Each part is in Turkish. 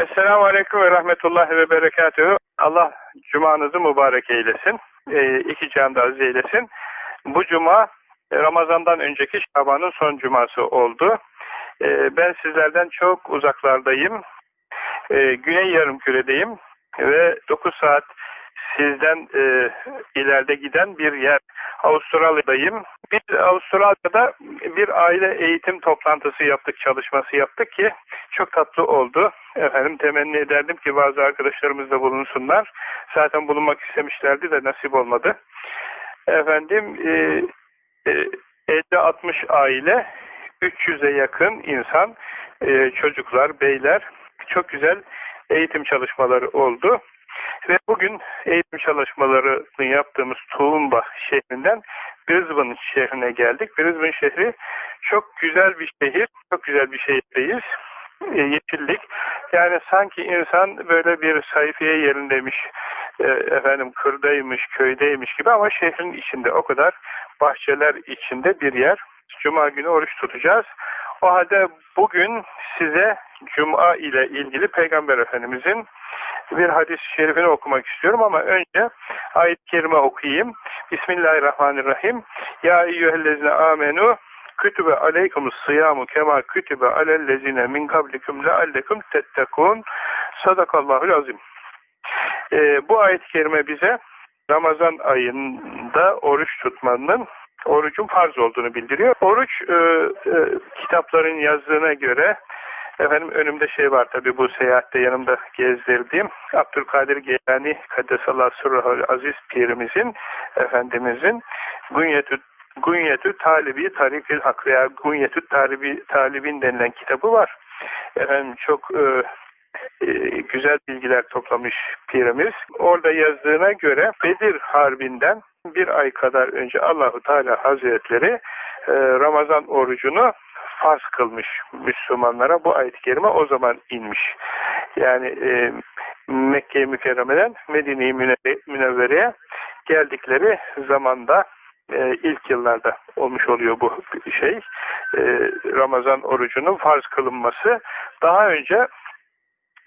Esselamu Aleyküm ve Rahmetullahi ve Berekatühü. Allah cumanızı mübarek eylesin. E, iki canda aziz eylesin. Bu cuma e, Ramazan'dan önceki Şaban'ın son cuması oldu. E, ben sizlerden çok uzaklardayım. E, Güney Yarımküre'deyim ve 9 saat sizden e, ileride giden bir yer. Avustralya'dayım. Biz Avustralya'da bir aile eğitim toplantısı yaptık, çalışması yaptık ki çok tatlı oldu. Efendim temenni ederdim ki bazı arkadaşlarımız da bulunsunlar. Zaten bulunmak istemişlerdi de nasip olmadı. Efendim e, e, 50-60 aile, 300'e yakın insan, e, çocuklar, beyler çok güzel eğitim çalışmaları oldu. Ve bugün eğitim çalışmalarını yaptığımız Tuğumba şehrinden Brisbane şehrine geldik. Brisbane şehri çok güzel bir şehir, çok güzel bir şehirdeyiz. E, yeşillik. Yani sanki insan böyle bir sayfiye yerindeymiş, e, efendim kırdaymış, köydeymiş gibi ama şehrin içinde o kadar bahçeler içinde bir yer. Cuma günü oruç tutacağız. O halde bugün size Cuma ile ilgili Peygamber Efendimizin bir hadis-i şerifini okumak istiyorum ama önce ayet-i kerime okuyayım. Bismillahirrahmanirrahim. Ya eyyühellezine amenu kütübe aleykumus sıyamu kema kütübe alellezine min kablikum leallekum tettekun sadakallahul azim. Ee, bu ayet-i kerime bize Ramazan ayında oruç tutmanın orucun farz olduğunu bildiriyor. Oruç e, e, kitapların yazdığına göre efendim önümde şey var tabi bu seyahatte yanımda gezdirdiğim Abdülkadir Geylani Kaddesallahu Sırrahul Aziz Pirimizin Efendimizin Günyetü Günyetü Talibi Tarikil Hak veya Günyetü Talibi, Talibin denilen kitabı var. Efendim çok e, e, güzel bilgiler toplamış pirimiz. Orada yazdığına göre Bedir Harbi'nden bir ay kadar önce Allahu Teala Hazretleri e, Ramazan orucunu farz kılmış Müslümanlara. Bu ayet-i kerime o zaman inmiş. Yani e, Mekke-i Mükerreme'den Medine-i Münevvere'ye geldikleri zamanda e, ilk yıllarda olmuş oluyor bu şey. E, Ramazan orucunun farz kılınması. Daha önce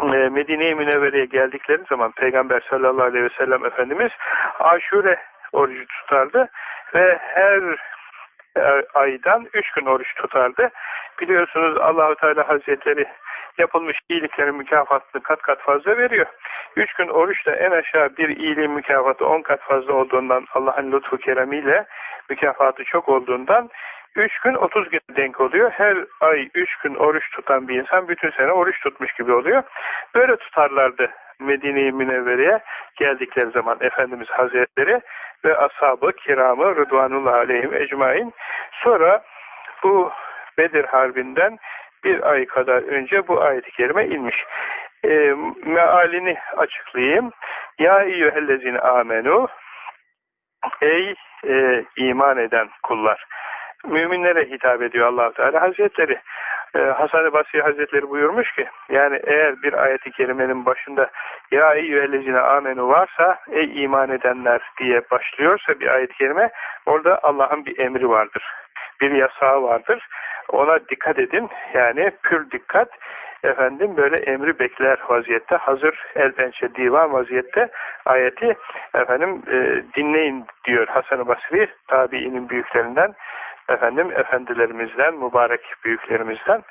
e, Medine-i Münevvere'ye geldikleri zaman Peygamber sallallahu aleyhi ve sellem Efendimiz aşure orucu tutardı ve her aydan üç gün oruç tutardı. Biliyorsunuz Allahu Teala Hazretleri yapılmış iyiliklerin mükafatını kat kat fazla veriyor. Üç gün oruç da en aşağı bir iyiliğin mükafatı on kat fazla olduğundan Allah'ın lütfu keremiyle mükafatı çok olduğundan üç gün otuz gün denk oluyor. Her ay üç gün oruç tutan bir insan bütün sene oruç tutmuş gibi oluyor. Böyle tutarlardı Medine-i Münevvere'ye geldikleri zaman Efendimiz Hazretleri ve ashab-ı kiramı Rıdvanullah aleyhim ecmain. Sonra bu Bedir Harbi'nden bir ay kadar önce bu ayet-i kerime inmiş. E, mealini açıklayayım. Ya eyyühellezine amenu Ey e, iman eden kullar. Müminlere hitap ediyor allah Teala Hazretleri. Ee, Hasan-ı Basri Hazretleri buyurmuş ki yani eğer bir ayeti kerimenin başında ya eyyühellezine amenu varsa ey iman edenler diye başlıyorsa bir ayet-i kerime orada Allah'ın bir emri vardır. Bir yasağı vardır. Ona dikkat edin. Yani pür dikkat. Efendim böyle emri bekler vaziyette. Hazır elpençe divan vaziyette ayeti efendim e, dinleyin diyor Hasan-ı Basri tabiinin büyüklerinden efendim efendilerimizden, mübarek büyüklerimizden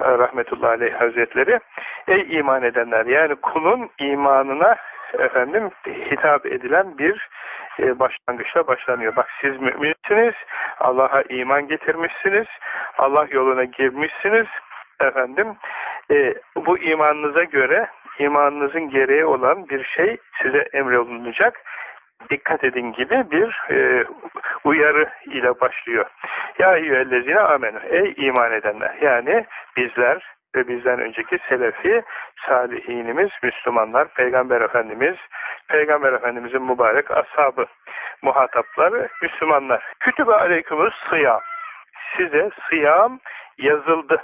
rahmetullahi aleyh hazretleri ey iman edenler yani kulun imanına efendim hitap edilen bir e, başlangıçla başlanıyor. Bak siz müminsiniz, Allah'a iman getirmişsiniz, Allah yoluna girmişsiniz efendim e, bu imanınıza göre imanınızın gereği olan bir şey size emrolunacak dikkat edin gibi bir e, uyarı ile başlıyor. Ya eyyühellezine amenü. Ey iman edenler. Yani bizler ve bizden önceki selefi salihinimiz, Müslümanlar, Peygamber Efendimiz, Peygamber Efendimizin mübarek ashabı, muhatapları, Müslümanlar. Kütübe aleykümüz sıyam. Size sıyam yazıldı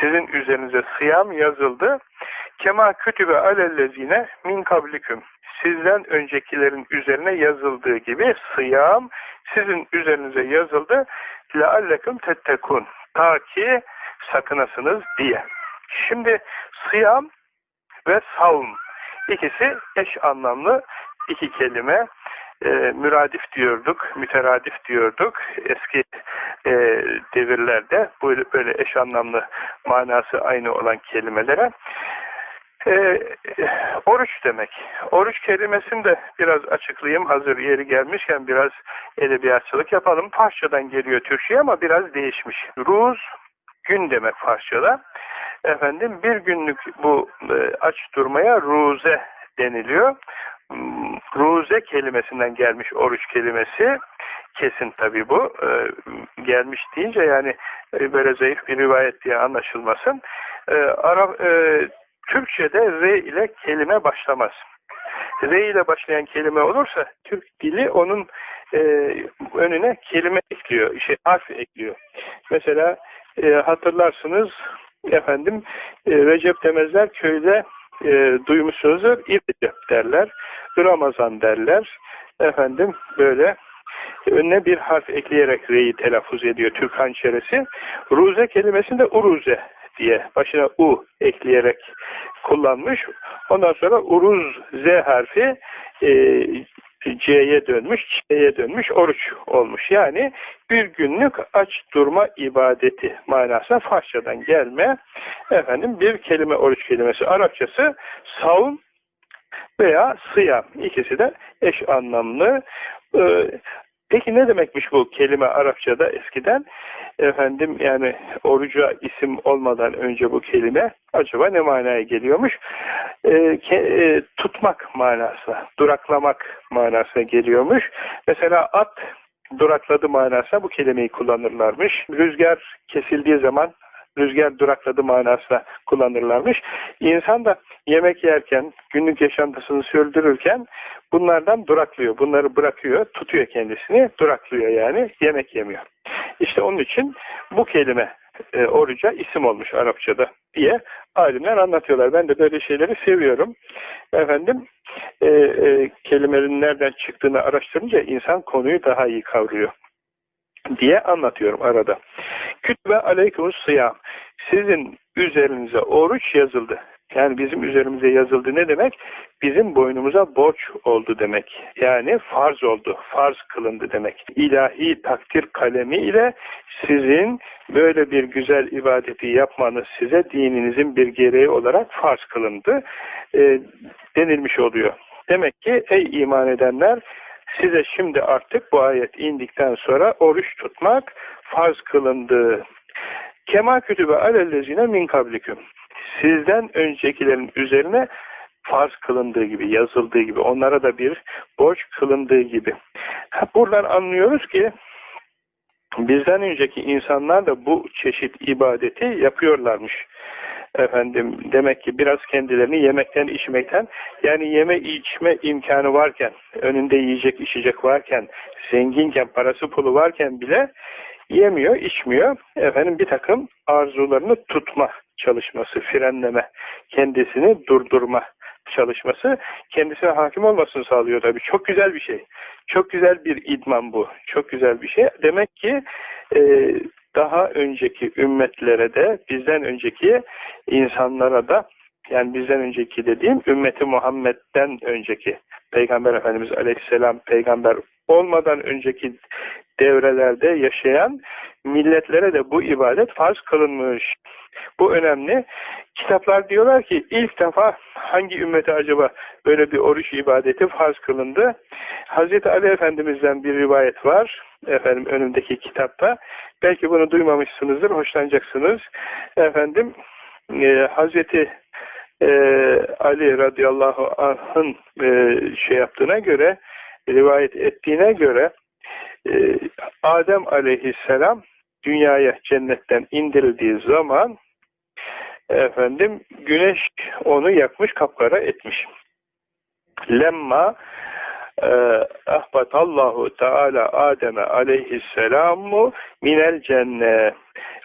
sizin üzerinize sıyam yazıldı. Kema kütübe alellezine min kabliküm. Sizden öncekilerin üzerine yazıldığı gibi sıyam sizin üzerinize yazıldı. Leallekum tettekun. Ta ki sakınasınız diye. Şimdi sıyam ve savm ikisi eş anlamlı iki kelime. E, müradif diyorduk, müteradif diyorduk eski e, devirlerde böyle, böyle eş anlamlı manası aynı olan kelimelere. E, oruç demek. Oruç kelimesini de biraz açıklayayım. Hazır yeri gelmişken biraz edebiyatçılık yapalım. Farsçadan geliyor Türkçe'ye ama biraz değişmiş. Ruz, gün demek Farsçada. Efendim bir günlük bu e, aç durmaya ruze deniliyor. Ruze kelimesinden gelmiş oruç kelimesi. Kesin tabii bu. E, gelmiş deyince yani e, böyle zayıf bir rivayet diye anlaşılmasın. E, Arap, e, Türkçe'de R ile kelime başlamaz. R ile başlayan kelime olursa Türk dili onun e, önüne kelime ekliyor, şey, harf ekliyor. Mesela e, hatırlarsınız efendim e, Recep demezler köyde e, duymuşsunuzdur İrecep derler, Ramazan derler. Efendim böyle önüne bir harf ekleyerek R'yi telaffuz ediyor Türk hançeresi. Ruze kelimesinde uruze diye başına u ekleyerek kullanmış. Ondan sonra uruz z harfi e, C'ye dönmüş, Ç'ye dönmüş, oruç olmuş. Yani bir günlük aç durma ibadeti manasına Farsçadan gelme efendim bir kelime oruç kelimesi. Arapçası savun veya sıyam. İkisi de eş anlamlı. Ee, Peki ne demekmiş bu kelime Arapçada eskiden? Efendim yani oruca isim olmadan önce bu kelime acaba ne manaya geliyormuş? E, ke, e, tutmak manasına, duraklamak manasına geliyormuş. Mesela at durakladı manasına bu kelimeyi kullanırlarmış. Rüzgar kesildiği zaman rüzgar durakladı manasına kullanırlarmış. İnsan da yemek yerken, günlük yaşantısını sürdürürken bunlardan duraklıyor. Bunları bırakıyor, tutuyor kendisini, duraklıyor yani, yemek yemiyor. İşte onun için bu kelime e, oruca isim olmuş Arapçada diye alimler anlatıyorlar. Ben de böyle şeyleri seviyorum. Efendim e, e, kelimelerin nereden çıktığını araştırınca insan konuyu daha iyi kavruyor diye anlatıyorum arada. Kütbe aleykumus sıyam. Sizin üzerinize oruç yazıldı. Yani bizim üzerimize yazıldı ne demek? Bizim boynumuza borç oldu demek. Yani farz oldu, farz kılındı demek. İlahi takdir kalemi sizin böyle bir güzel ibadeti yapmanız size dininizin bir gereği olarak farz kılındı e, denilmiş oluyor. Demek ki ey iman edenler size şimdi artık bu ayet indikten sonra oruç tutmak farz kılındı. Kema kütübe alellezine min kabliküm. Sizden öncekilerin üzerine farz kılındığı gibi, yazıldığı gibi, onlara da bir borç kılındığı gibi. Buradan anlıyoruz ki bizden önceki insanlar da bu çeşit ibadeti yapıyorlarmış efendim demek ki biraz kendilerini yemekten içmekten yani yeme içme imkanı varken önünde yiyecek içecek varken zenginken parası pulu varken bile yemiyor içmiyor efendim bir takım arzularını tutma çalışması frenleme kendisini durdurma çalışması kendisine hakim olmasını sağlıyor tabii. Çok güzel bir şey. Çok güzel bir idman bu. Çok güzel bir şey. Demek ki e, daha önceki ümmetlere de bizden önceki insanlara da yani bizden önceki dediğim ümmeti Muhammed'den önceki Peygamber Efendimiz Aleyhisselam peygamber olmadan önceki devrelerde yaşayan milletlere de bu ibadet farz kılınmış. Bu önemli. Kitaplar diyorlar ki ilk defa hangi ümmete acaba böyle bir oruç ibadeti farz kılındı? Hazreti Ali Efendimiz'den bir rivayet var. Efendim önümdeki kitapta. Belki bunu duymamışsınızdır, hoşlanacaksınız. Efendim e, Hazreti e, Ali radıyallahu anh'ın e, şey yaptığına göre rivayet ettiğine göre e, Adem aleyhisselam dünyaya cennetten indirildiği zaman efendim güneş onu yakmış kapkara etmiş. Lemma e, ahbatallahu teala Adem'e aleyhisselamu minel cennet.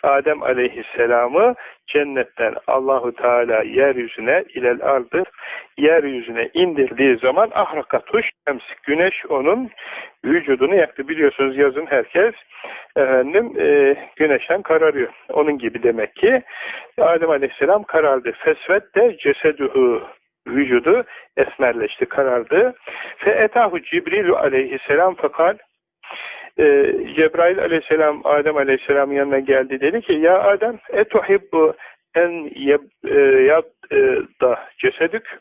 Adem aleyhisselamı cennetten Allahu Teala yeryüzüne ilel ardı yeryüzüne indirdiği zaman ahrakatuş şems güneş onun vücudunu yaktı. Biliyorsunuz yazın herkes efendim e, güneşten kararıyor. Onun gibi demek ki Adem aleyhisselam karardı. Fesvet de ceseduhu vücudu esmerleşti, karardı. Fe etahu Cibrilu aleyhisselam fakat e, Cebrail aleyhisselam Adem aleyhisselam yanına geldi dedi ki ya Adem etuhibbu en e, yad e, da cesedük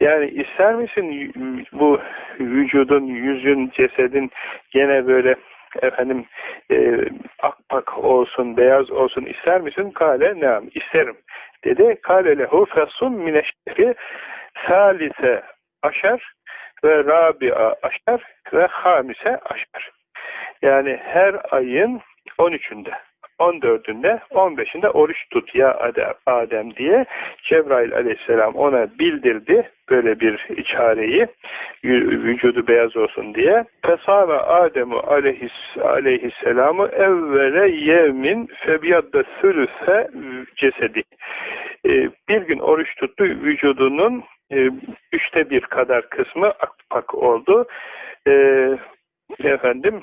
yani ister misin bu vücudun, yüzün, cesedin gene böyle efendim e, akpak olsun, beyaz olsun ister misin? Kale neam, isterim dedi. Kale lehu fesum mineşşeri salise aşer ve rabia aşer ve hamise aşer. Yani her ayın 13'ünde, 14'ünde, 15'inde oruç tut ya Adem diye Cebrail aleyhisselam ona bildirdi böyle bir içareyi vücudu beyaz olsun diye. Fesame Ademu aleyhis, aleyhisselamı evvele yevmin febiyadda sülüse cesedi. Ee, bir gün oruç tuttu vücudunun e, üçte bir kadar kısmı akpak oldu. Ee, efendim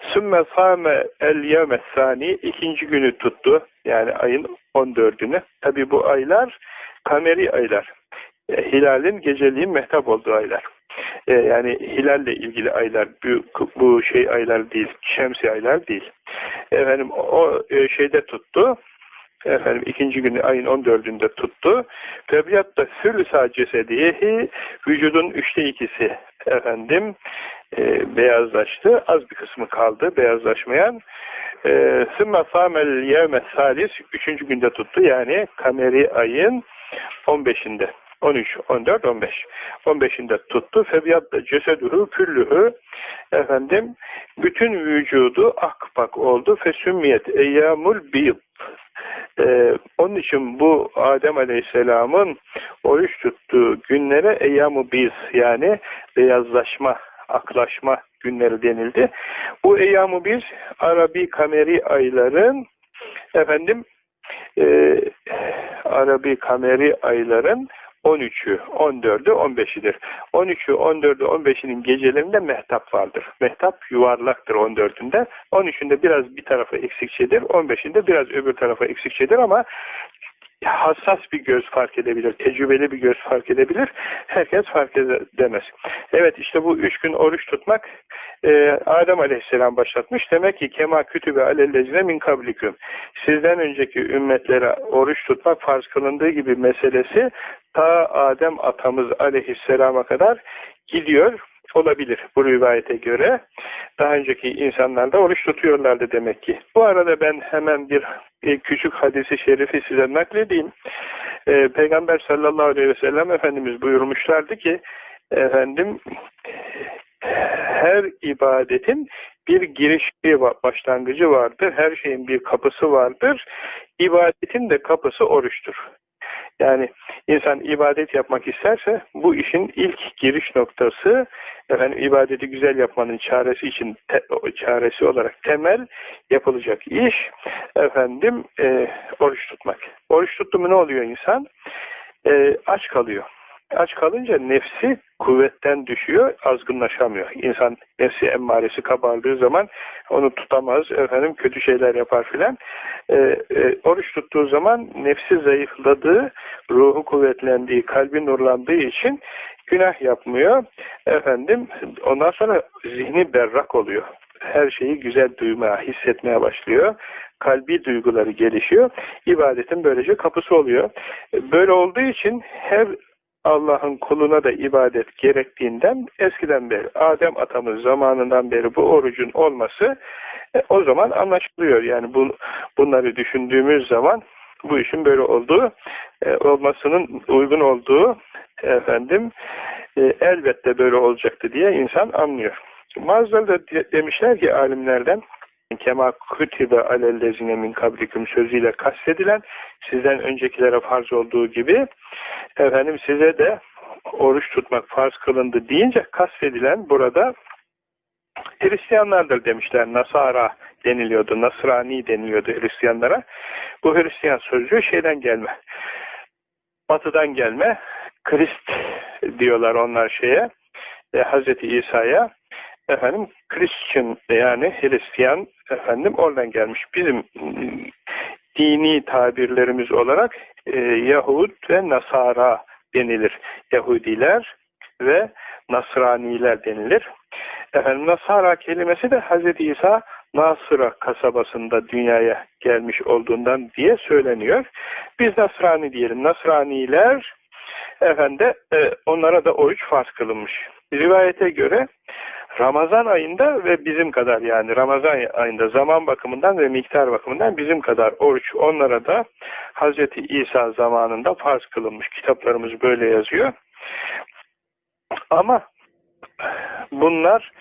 Sümme sâme el yevme sani ikinci günü tuttu. Yani ayın 14'ünü. Tabi bu aylar kameri aylar. E, hilalin geceliğin mehtap olduğu aylar. E, yani hilalle ilgili aylar bu, bu şey aylar değil. Şemsi aylar değil. Efendim o e, şeyde tuttu efendim ikinci günü ayın 14'ünde tuttu. Febiyatta sülüsa cesediyehi vücudun üçte ikisi efendim e, beyazlaştı. Az bir kısmı kaldı beyazlaşmayan. E, Sümme samel yevme salis üçüncü günde tuttu. Yani kameri ayın 15'inde. 13, 14, 15. 15'inde tuttu. Febiyatta cesedühü küllühü efendim bütün vücudu akpak oldu. Fesümmiyet eyyamul biyt ee, onun için bu Adem Aleyhisselam'ın oruç tuttuğu günlere eyyam biz yani beyazlaşma, aklaşma günleri denildi. Bu eyyam biz Arabi kameri ayların efendim e, Arabi kameri ayların 13'ü, 14'ü, 15'idir. 13'ü, 14'ü, 15'inin gecelerinde mehtap vardır. Mehtap yuvarlaktır 14'ünde. 13'ünde biraz bir tarafa eksikçedir. 15'inde biraz öbür tarafa eksikçedir ama hassas bir göz fark edebilir, tecrübeli bir göz fark edebilir. Herkes fark edemez. Evet işte bu üç gün oruç tutmak e, Adem Aleyhisselam başlatmış. Demek ki kema kütübe alellezine min kabliküm. Sizden önceki ümmetlere oruç tutmak farz kılındığı gibi meselesi ta Adem atamız Aleyhisselam'a kadar gidiyor olabilir bu rivayete göre. Daha önceki insanlar da oruç tutuyorlardı demek ki. Bu arada ben hemen bir küçük hadisi şerifi size nakledeyim. E, Peygamber sallallahu aleyhi ve sellem Efendimiz buyurmuşlardı ki efendim her ibadetin bir girişi başlangıcı vardır. Her şeyin bir kapısı vardır. İbadetin de kapısı oruçtur. Yani insan ibadet yapmak isterse bu işin ilk giriş noktası efendim ibadeti güzel yapmanın çaresi için te, çaresi olarak temel yapılacak iş efendim e, oruç tutmak. Oruç tuttu mu ne oluyor insan? E, aç kalıyor. Aç kalınca nefsi kuvvetten düşüyor, azgınlaşamıyor. İnsan nefsi emmaresi kabardığı zaman onu tutamaz, efendim kötü şeyler yapar filan. E, e, oruç tuttuğu zaman nefsi zayıfladığı, ruhu kuvvetlendiği, kalbi nurlandığı için günah yapmıyor. Efendim ondan sonra zihni berrak oluyor. Her şeyi güzel duymaya, hissetmeye başlıyor kalbi duyguları gelişiyor. İbadetin böylece kapısı oluyor. Böyle olduğu için her Allah'ın kuluna da ibadet gerektiğinden eskiden beri, Adem atamız zamanından beri bu orucun olması e, o zaman anlaşılıyor. Yani bu, bunları düşündüğümüz zaman bu işin böyle olduğu, e, olmasının uygun olduğu efendim e, elbette böyle olacaktı diye insan anlıyor. Bazıları de, demişler ki alimlerden kema kutibe alellezine min kablikum sözüyle kastedilen sizden öncekilere farz olduğu gibi efendim size de oruç tutmak farz kılındı deyince kastedilen burada Hristiyanlardır demişler. Nasara deniliyordu. Nasrani deniliyordu Hristiyanlara. Bu Hristiyan sözcüğü şeyden gelme. Batıdan gelme. Krist diyorlar onlar şeye. E, Hazreti İsa'ya efendim Christian yani Hristiyan efendim oradan gelmiş. Bizim dini tabirlerimiz olarak e, Yahud ve Nasara denilir. Yahudiler ve Nasraniler denilir. Efendim Nasara kelimesi de Hz. İsa Nasıra kasabasında dünyaya gelmiş olduğundan diye söyleniyor. Biz Nasrani diyelim. Nasraniler efendim e, onlara da oruç farz kılınmış. Rivayete göre Ramazan ayında ve bizim kadar yani Ramazan ayında zaman bakımından ve miktar bakımından bizim kadar oruç onlara da Hz. İsa zamanında farz kılınmış. Kitaplarımız böyle yazıyor. Ama bunlar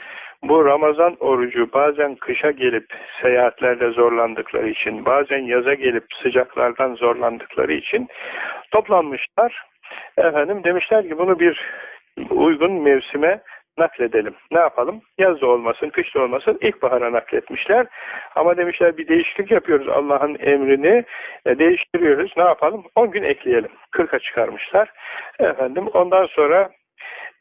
bu Ramazan orucu bazen kışa gelip seyahatlerde zorlandıkları için, bazen yaza gelip sıcaklardan zorlandıkları için toplanmışlar. Efendim demişler ki bunu bir uygun mevsime nakledelim. Ne yapalım? Yaz da olmasın, kış da olmasın, ilkbahara nakletmişler. Ama demişler bir değişiklik yapıyoruz. Allah'ın emrini e, değiştiriyoruz. Ne yapalım? 10 gün ekleyelim. 40'a çıkarmışlar. Efendim ondan sonra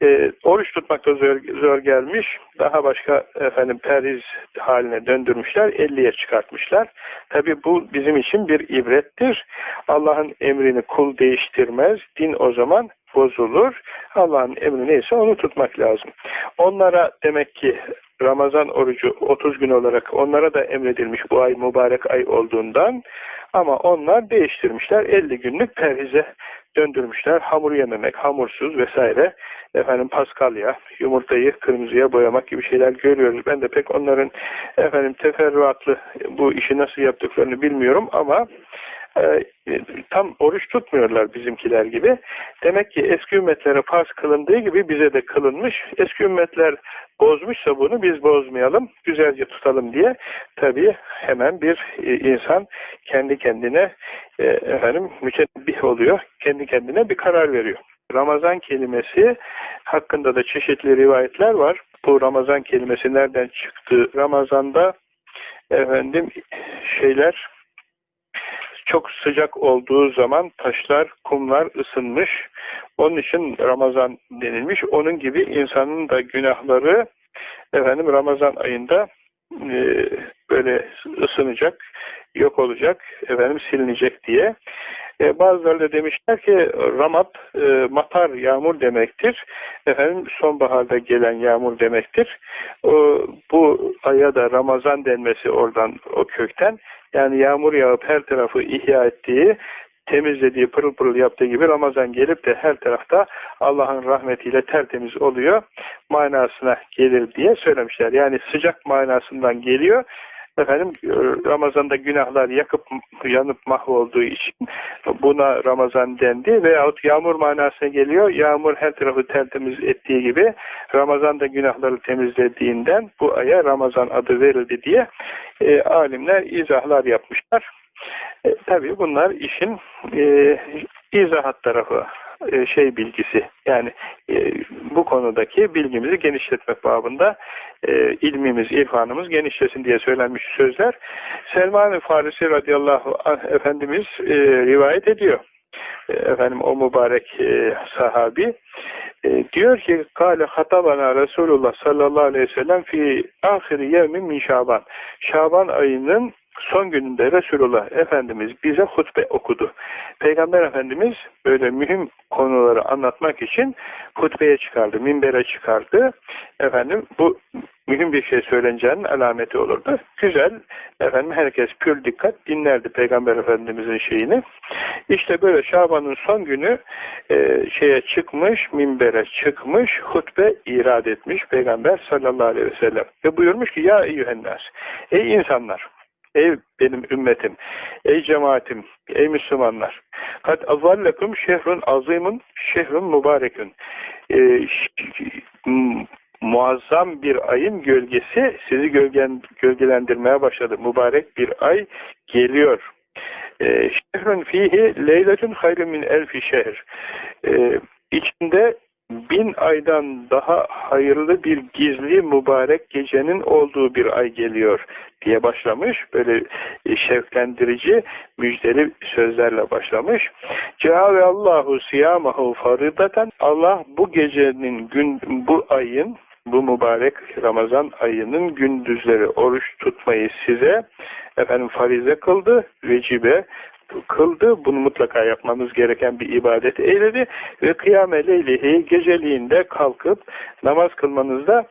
e, oruç tutmak da zor, zor gelmiş. Daha başka efendim periz haline döndürmüşler. 50'ye çıkartmışlar. Tabi bu bizim için bir ibrettir. Allah'ın emrini kul değiştirmez. Din o zaman bozulur. Allah'ın emri neyse onu tutmak lazım. Onlara demek ki Ramazan orucu 30 gün olarak onlara da emredilmiş bu ay mübarek ay olduğundan ama onlar değiştirmişler. 50 günlük perhize döndürmüşler. Hamur yememek, hamursuz vesaire. Efendim paskalya, yumurtayı kırmızıya boyamak gibi şeyler görüyoruz. Ben de pek onların efendim teferruatlı bu işi nasıl yaptıklarını bilmiyorum ama tam oruç tutmuyorlar bizimkiler gibi. Demek ki eski ümmetlere farz kılındığı gibi bize de kılınmış. Eski ümmetler bozmuşsa bunu biz bozmayalım, güzelce tutalım diye tabii hemen bir e, insan kendi kendine e, efendim mütebbih oluyor. Kendi kendine bir karar veriyor. Ramazan kelimesi hakkında da çeşitli rivayetler var. Bu Ramazan kelimesi nereden çıktı? Ramazanda efendim şeyler çok sıcak olduğu zaman taşlar, kumlar ısınmış. Onun için Ramazan denilmiş. Onun gibi insanın da günahları efendim Ramazan ayında e, böyle ısınacak, yok olacak, efendim silinecek diye. E, bazıları da demişler ki Ramat e, matar yağmur demektir. Efendim sonbaharda gelen yağmur demektir. O, bu aya da Ramazan denmesi oradan o kökten. Yani yağmur yağıp her tarafı ihya ettiği temizlediği, pırıl pırıl yaptığı gibi Ramazan gelip de her tarafta Allah'ın rahmetiyle tertemiz oluyor manasına gelir diye söylemişler. Yani sıcak manasından geliyor efendim Ramazan'da günahlar yakıp yanıp mahvolduğu için buna Ramazan dendi veyahut yağmur manasına geliyor. Yağmur her tarafı tertemiz ettiği gibi Ramazan'da günahları temizlediğinden bu aya Ramazan adı verildi diye e, alimler izahlar yapmışlar. E, tabii bunlar işin e, izahat tarafı e, şey bilgisi yani e, bu konudaki bilgimizi genişletmek babında e, ilmimiz, irfanımız genişlesin diye söylenmiş sözler. Selman-ı Farisi radıyallahu anh Efendimiz e, rivayet ediyor. E, efendim o mübarek e, sahabi diyor ki kâle hatabana Resulullah sallallahu aleyhi ve sellem fi ahiri yevmin min Şaban. Şaban ayının son gününde Resulullah Efendimiz bize hutbe okudu. Peygamber Efendimiz böyle mühim konuları anlatmak için hutbeye çıkardı, minbere çıkardı. Efendim bu mühim bir şey söyleneceğinin alameti olurdu. Güzel, efendim herkes pür dikkat dinlerdi Peygamber Efendimizin şeyini. İşte böyle Şaban'ın son günü e, şeye çıkmış, minbere çıkmış, hutbe irad etmiş Peygamber sallallahu aleyhi ve sellem. Ve buyurmuş ki ya eyyühennas, ey insanlar, Ey benim ümmetim, ey cemaatim, ey Müslümanlar. Kat azallekum şehrun azimun, şehrun mübarekün. Ee, muazzam bir ayın gölgesi sizi gölgen, gölgelendirmeye başladı. Mübarek bir ay geliyor. Ee, şehrun fihi leyletun hayrun min elfi şehr. Ee, içinde bin aydan daha hayırlı bir gizli mübarek gecenin olduğu bir ay geliyor diye başlamış. Böyle e, şevklendirici, müjdeli sözlerle başlamış. Cehave Allahu siyamahu faridaten Allah bu gecenin gün bu ayın bu mübarek Ramazan ayının gündüzleri oruç tutmayı size efendim farize kıldı, vecibe kıldı. Bunu mutlaka yapmamız gereken bir ibadet eyledi ve kıyame leylihi geceliğinde kalkıp namaz kılmanızda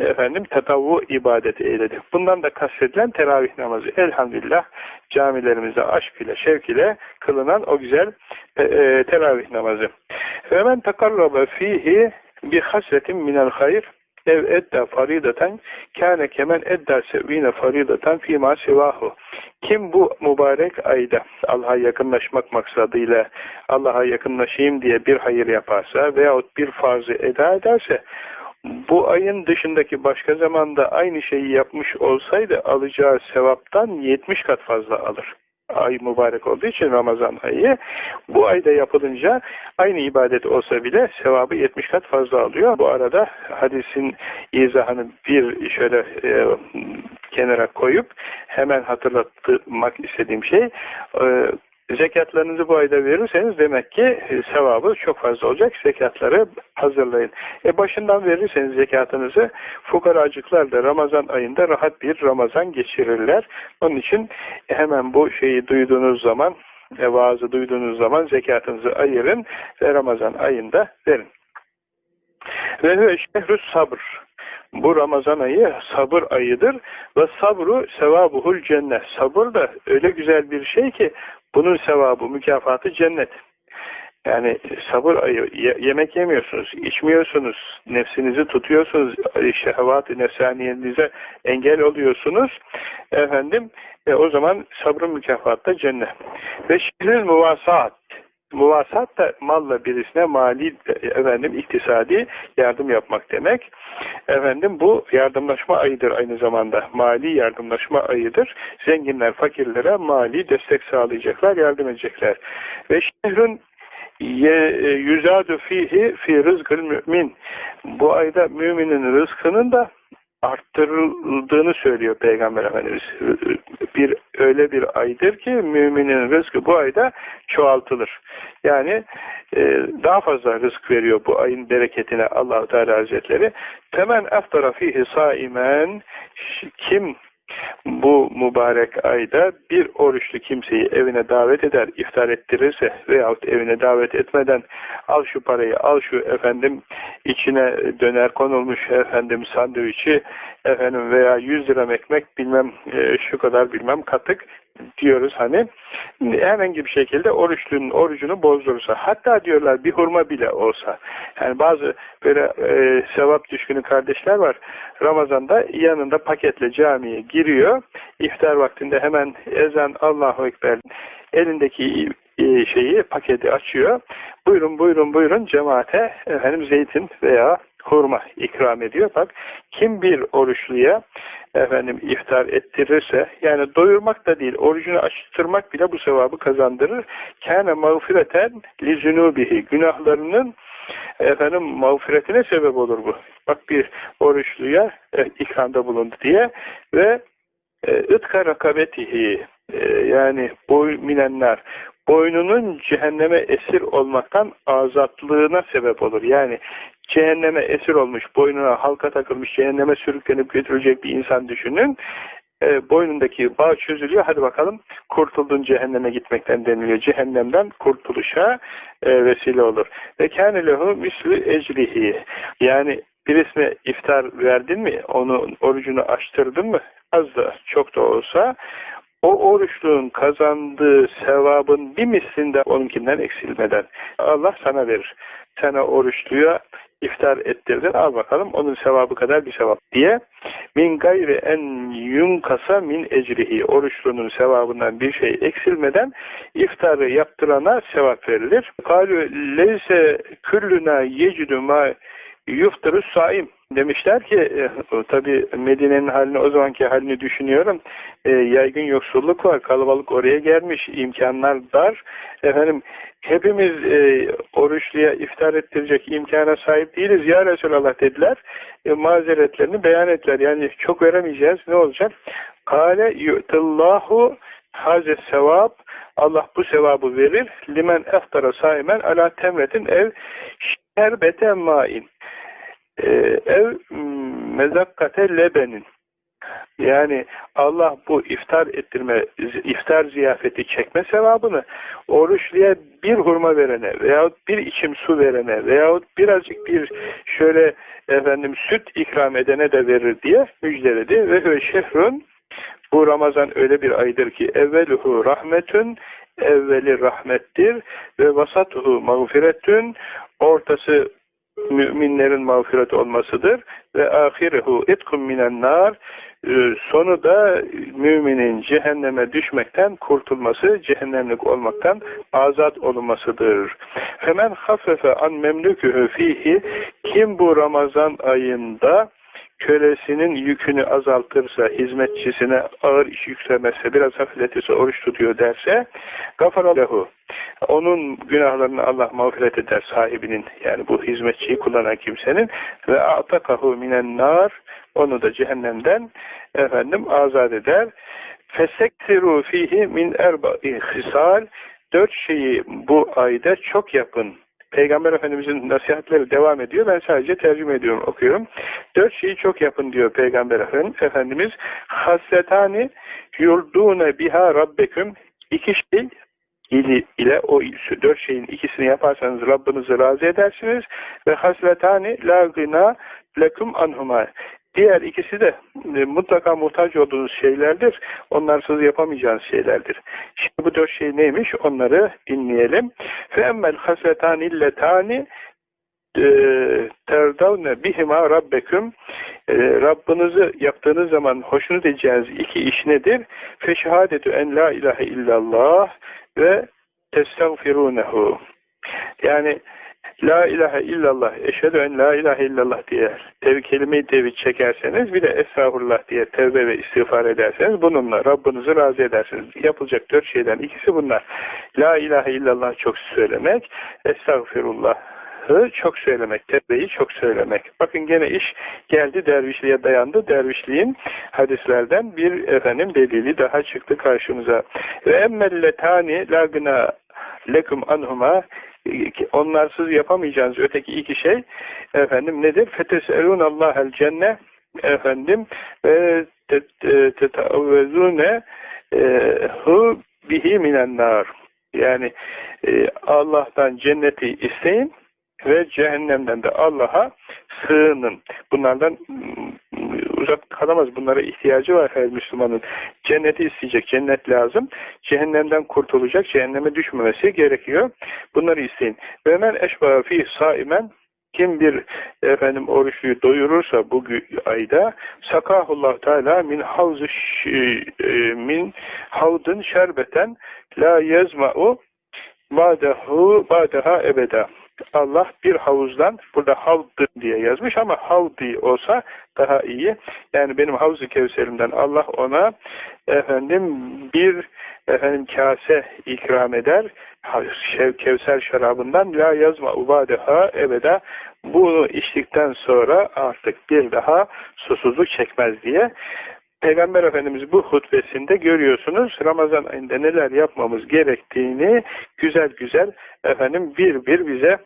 efendim tetavvu ibadet eyledi. Bundan da kastedilen teravih namazı. Elhamdülillah camilerimizde aşk ile şevk ile kılınan o güzel e, e, teravih namazı. Ve men takarraba fihi bi hasretin minel hayr ev edda farideten kâne kemen edda sevîne farideten fîmâ sivahu. Kim bu mübarek ayda Allah'a yakınlaşmak maksadıyla Allah'a yakınlaşayım diye bir hayır yaparsa veyahut bir farzı eda ederse bu ayın dışındaki başka zamanda aynı şeyi yapmış olsaydı alacağı sevaptan 70 kat fazla alır ay mübarek olduğu için Ramazan ayı bu ayda yapılınca aynı ibadet olsa bile sevabı 70 kat fazla alıyor. Bu arada hadisin izahını bir şöyle e, kenara koyup hemen hatırlatmak istediğim şey e, Zekatlarınızı bu ayda verirseniz demek ki e, sevabı çok fazla olacak. Zekatları hazırlayın. E başından verirseniz zekatınızı fukaracıklar da Ramazan ayında rahat bir Ramazan geçirirler. Onun için hemen bu şeyi duyduğunuz zaman e, vaazı duyduğunuz zaman zekatınızı ayırın ve Ramazan ayında verin. Ve hüve şehrü sabr. Bu Ramazan ayı sabır ayıdır. Ve sabru sevabuhul cennet. Sabır da öyle güzel bir şey ki bunun sevabı, mükafatı cennet. Yani sabır ayı, yemek yemiyorsunuz, içmiyorsunuz, nefsinizi tutuyorsunuz, şehvat-ı nefsaniyenize engel oluyorsunuz. Efendim, e, o zaman sabrın mükafatı da cennet. Ve şehrin muvasat, Muvasat da malla birisine mali efendim iktisadi yardım yapmak demek. Efendim bu yardımlaşma ayıdır aynı zamanda. Mali yardımlaşma ayıdır. Zenginler fakirlere mali destek sağlayacaklar, yardım edecekler. Ve şehrün yüzadu fihi fi rızkıl mümin. Bu ayda müminin rızkının da arttırıldığını söylüyor Peygamber Efendimiz. Bir öyle bir aydır ki müminin rızkı bu ayda çoğaltılır. Yani e, daha fazla rızk veriyor bu ayın bereketine allah Teala Hazretleri. Temen eftara fihi saimen kim bu mübarek ayda bir oruçlu kimseyi evine davet eder, iftar ettirirse veyahut evine davet etmeden al şu parayı, al şu efendim içine döner konulmuş efendim sandviçi efendim veya 100 lira ekmek bilmem e, şu kadar bilmem katık diyoruz hani. Herhangi bir şekilde oruçlunun orucunu bozdurursa hatta diyorlar bir hurma bile olsa. Yani bazı böyle e, sevap düşkünü kardeşler var. Ramazan'da yanında paketle camiye giriyor. İftar vaktinde hemen ezan Allahu Ekber elindeki e, şeyi paketi açıyor. Buyurun buyurun buyurun cemaate efendim zeytin veya hurma ikram ediyor. Bak kim bir oruçluya efendim iftar ettirirse yani doyurmak da değil orucunu açtırmak bile bu sevabı kazandırır. Kâne mağfireten li zunubihi günahlarının efendim mağfiretine sebep olur bu. Bak bir oruçluya e, ikramda bulundu diye ve e, ıtka rakabetihi e, yani boy minenler boynunun cehenneme esir olmaktan azatlığına sebep olur. Yani cehenneme esir olmuş, boynuna halka takılmış, cehenneme sürüklenip götürecek bir insan düşünün. E, boynundaki bağ çözülüyor. Hadi bakalım kurtuldun cehenneme gitmekten deniliyor. Cehennemden kurtuluşa e, vesile olur. Ve kâne lehu mislü ecrihi. Yani birisine iftar verdin mi? Onun orucunu açtırdın mı? Az da çok da olsa o oruçluğun kazandığı sevabın bir mislinde onunkinden eksilmeden Allah sana verir. Sana oruçluya iftar ettirdin al bakalım onun sevabı kadar bir sevap diye. Min gayri en yunkasa min ecrihi. Oruçlunun sevabından bir şey eksilmeden iftarı yaptırana sevap verilir. Kalü leyse küllüna yecidü ma yuftırı saim demişler ki e, tabi Medine'nin halini o zamanki halini düşünüyorum e, yaygın yoksulluk var kalabalık oraya gelmiş imkanlar dar efendim hepimiz e, oruçluya iftar ettirecek imkana sahip değiliz ya Resulallah dediler. E, mazeretlerini beyan ettiler. Yani çok veremeyeceğiz. Ne olacak? Kale yu'tillahu haze sevap Allah bu sevabı verir. Limen eftara saimen ala temretin ev şerbete main e, ev mezakkate lebenin yani Allah bu iftar ettirme, iftar ziyafeti çekme sevabını oruçluya bir hurma verene veyahut bir içim su verene veyahut birazcık bir şöyle efendim süt ikram edene de verir diye müjdeledi. Ve şehrun bu Ramazan öyle bir aydır ki evveluhu rahmetün evveli rahmettir ve vasatuhu mağfiretün ortası müminlerin mağfiret olmasıdır. Ve ahirehu etkum minen nar ee, sonu da müminin cehenneme düşmekten kurtulması, cehennemlik olmaktan azat olunmasıdır. Hemen hafefe an memlükühü fihi kim bu Ramazan ayında kölesinin yükünü azaltırsa, hizmetçisine ağır iş yüklemezse, biraz hafifletirse, oruç tutuyor derse, gafaralahu. Onun günahlarını Allah mağfiret eder sahibinin, yani bu hizmetçiyi kullanan kimsenin ve a'takahu minen nar onu da cehennemden efendim azat eder. Fesektiru fihi min erba'i hisal dört şeyi bu ayda çok yapın. Peygamber Efendimizin nasihatleri devam ediyor. Ben sadece tercüme ediyorum, okuyorum. Dört şeyi çok yapın diyor Peygamber Efendimiz. Hasretani yurdune biha rabbeküm. İki şey ili, ile o dört şeyin ikisini yaparsanız Rabbinizi razı edersiniz. Ve hasretani la gına lekum anhuma. Diğer ikisi de e, mutlaka muhtaç olduğunuz şeylerdir. Onlarsız yapamayacağınız şeylerdir. Şimdi bu dört şey neymiş? Onları dinleyelim. فَاَمَّا الْخَسَتَانِ illetani e, terdavne bihima rabbeküm e, Rabbinizi yaptığınız zaman hoşnut edeceğiniz iki iş nedir? Feşhadetu en la ilahe illallah ve testagfirunehu yani La ilahe illallah, eşhedü en la ilahe illallah diye tev kelime-i tevhid çekerseniz bir de estağfurullah diye tevbe ve istiğfar ederseniz bununla Rabbinizi razı edersiniz. Yapılacak dört şeyden ikisi bunlar. La ilahe illallah çok söylemek, estağfirullah çok söylemek, tevbeyi çok söylemek. Bakın gene iş geldi dervişliğe dayandı. Dervişliğin hadislerden bir efendim delili daha çıktı karşımıza. Ve emmelletani lagna lekum anhuma onlarsız yapamayacağınız öteki iki şey efendim nedir? Feteselun Allah'el cenne efendim ve tetavvezune hu bihi minennar yani e, Allah'tan cenneti isteyin ve cehennemden de Allah'a sığının. Bunlardan uzak kalamaz. Bunlara ihtiyacı var her Müslümanın. Cenneti isteyecek. Cennet lazım. Cehennemden kurtulacak. Cehenneme düşmemesi gerekiyor. Bunları isteyin. Ve men eşbaha fi saimen kim bir efendim oruçluyu doyurursa bu ayda sakahullah teala min havzı e, min havdın şerbeten la yezma'u ba'dahu ba'daha ebeda. Allah bir havuzdan, burada havdı diye yazmış ama havdi olsa daha iyi. Yani benim havzu kevserimden Allah ona efendim bir efendim kase ikram eder. Kevser şarabından la yazma ubadeha ebeda bunu içtikten sonra artık bir daha susuzluk çekmez diye Peygamber Efendimiz bu hutbesinde görüyorsunuz Ramazan ayında neler yapmamız gerektiğini güzel güzel efendim bir bir bize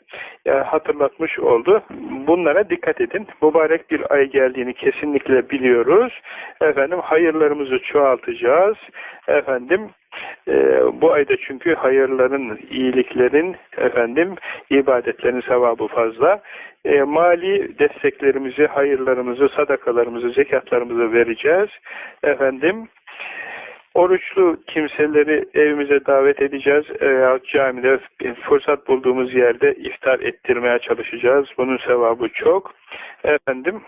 e, hatırlatmış oldu. Bunlara dikkat edin. Mübarek bir ay geldiğini kesinlikle biliyoruz. Efendim hayırlarımızı çoğaltacağız. Efendim e, bu ayda çünkü hayırların, iyiliklerin, efendim ibadetlerin sevabı fazla. E, mali desteklerimizi, hayırlarımızı, sadakalarımızı, zekatlarımızı vereceğiz. Efendim Oruçlu kimseleri evimize davet edeceğiz veya camide fırsat bulduğumuz yerde iftar ettirmeye çalışacağız. Bunun sevabı çok. Efendim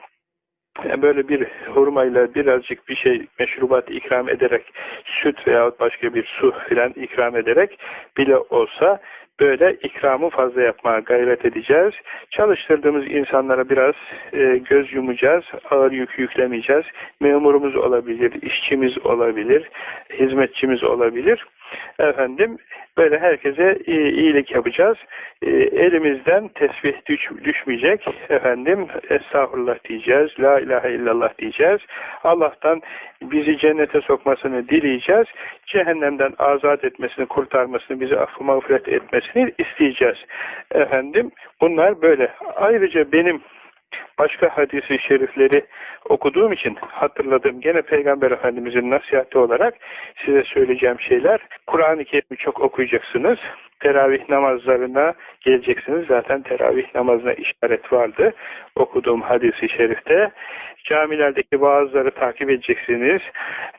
böyle bir hurmayla birazcık bir şey meşrubat ikram ederek süt veya başka bir su filan ikram ederek bile olsa böyle ikramı fazla yapmaya gayret edeceğiz. Çalıştırdığımız insanlara biraz e, göz yumacağız, ağır yük yüklemeyeceğiz. Memurumuz olabilir, işçimiz olabilir, hizmetçimiz olabilir. Efendim böyle herkese iyi, iyilik yapacağız. E, elimizden tesbih düş, düşmeyecek. Efendim estağfurullah diyeceğiz. La ilahe illallah diyeceğiz. Allah'tan bizi cennete sokmasını dileyeceğiz. Cehennemden azat etmesini, kurtarmasını, bizi affı mağfiret etmesini isteyeceğiz. Efendim bunlar böyle. Ayrıca benim başka hadisi şerifleri okuduğum için hatırladığım gene Peygamber Efendimizin nasihati olarak size söyleyeceğim şeyler. Kur'an-ı Kerim'i çok okuyacaksınız. Teravih namazlarına geleceksiniz. Zaten teravih namazına işaret vardı. Okuduğum hadisi şerifte. Camilerdeki vaazları takip edeceksiniz.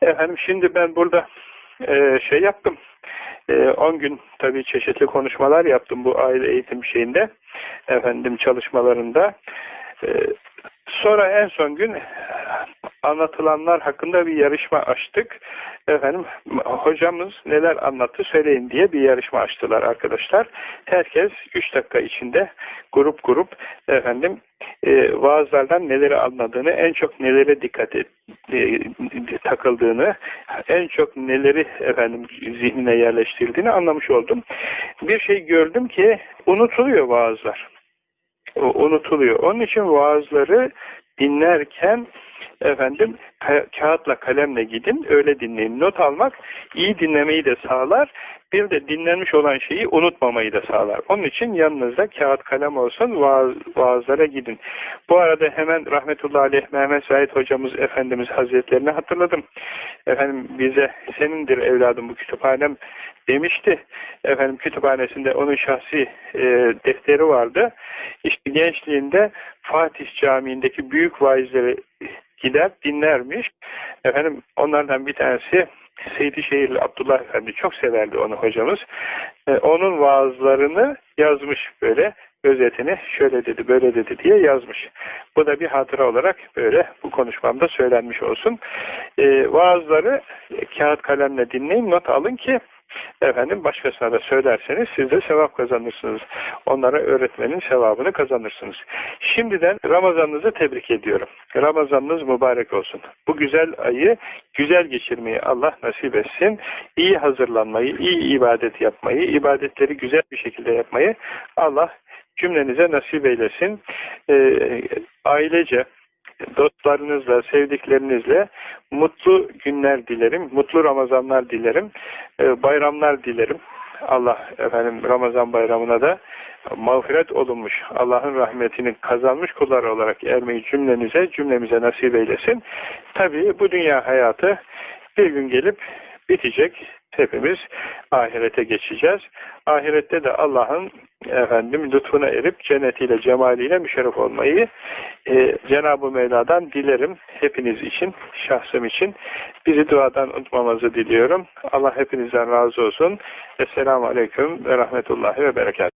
Efendim şimdi ben burada e, şey yaptım. 10 e, gün tabii çeşitli konuşmalar yaptım bu aile eğitim şeyinde. Efendim çalışmalarında. Ee, sonra en son gün anlatılanlar hakkında bir yarışma açtık. Efendim hocamız neler anlattı söyleyin diye bir yarışma açtılar arkadaşlar. Herkes 3 dakika içinde grup grup efendim e, vaazlardan neleri anladığını, en çok nelere dikkat et, e, takıldığını, en çok neleri efendim zihnine yerleştirdiğini anlamış oldum. Bir şey gördüm ki unutuluyor vaazlar unutuluyor. Onun için vaazları dinlerken efendim ka kağıtla kalemle gidin öyle dinleyin. Not almak iyi dinlemeyi de sağlar. Bir de dinlenmiş olan şeyi unutmamayı da sağlar. Onun için yanınızda kağıt kalem olsun vaaz, vaazlara gidin. Bu arada hemen rahmetullahi aleyh Mehmet Said hocamız Efendimiz Hazretlerini hatırladım. Efendim bize senindir evladım bu kütüphanem demişti. Efendim kütüphanesinde onun şahsi e, defteri vardı. İşte gençliğinde Fatih Camii'ndeki büyük vaizleri gider dinlermiş. Efendim onlardan bir tanesi Seydişehirli Abdullah Efendi çok severdi onu hocamız. Ee, onun vaazlarını yazmış böyle özetini şöyle dedi böyle dedi diye yazmış. Bu da bir hatıra olarak böyle bu konuşmamda söylenmiş olsun. Ee, vaazları kağıt kalemle dinleyin not alın ki Efendim başkasına da söylerseniz siz de sevap kazanırsınız. Onlara öğretmenin sevabını kazanırsınız. Şimdiden Ramazanınızı tebrik ediyorum. Ramazanınız mübarek olsun. Bu güzel ayı güzel geçirmeyi Allah nasip etsin. İyi hazırlanmayı, iyi ibadet yapmayı, ibadetleri güzel bir şekilde yapmayı Allah cümlenize nasip eylesin. Ee, ailece, dostlarınızla, sevdiklerinizle mutlu günler dilerim, mutlu Ramazanlar dilerim, e, bayramlar dilerim. Allah efendim Ramazan bayramına da mağfiret olunmuş, Allah'ın rahmetini kazanmış kullar olarak ermeyi cümlenize, cümlemize nasip eylesin. Tabii bu dünya hayatı bir gün gelip bitecek. Hepimiz ahirete geçeceğiz. Ahirette de Allah'ın efendim lütfuna erip cennetiyle, cemaliyle müşerref olmayı e, Cenab-ı Mevla'dan dilerim. Hepiniz için, şahsım için. Bizi duadan unutmamızı diliyorum. Allah hepinizden razı olsun. Esselamu Aleyküm ve Rahmetullahi ve Berekat.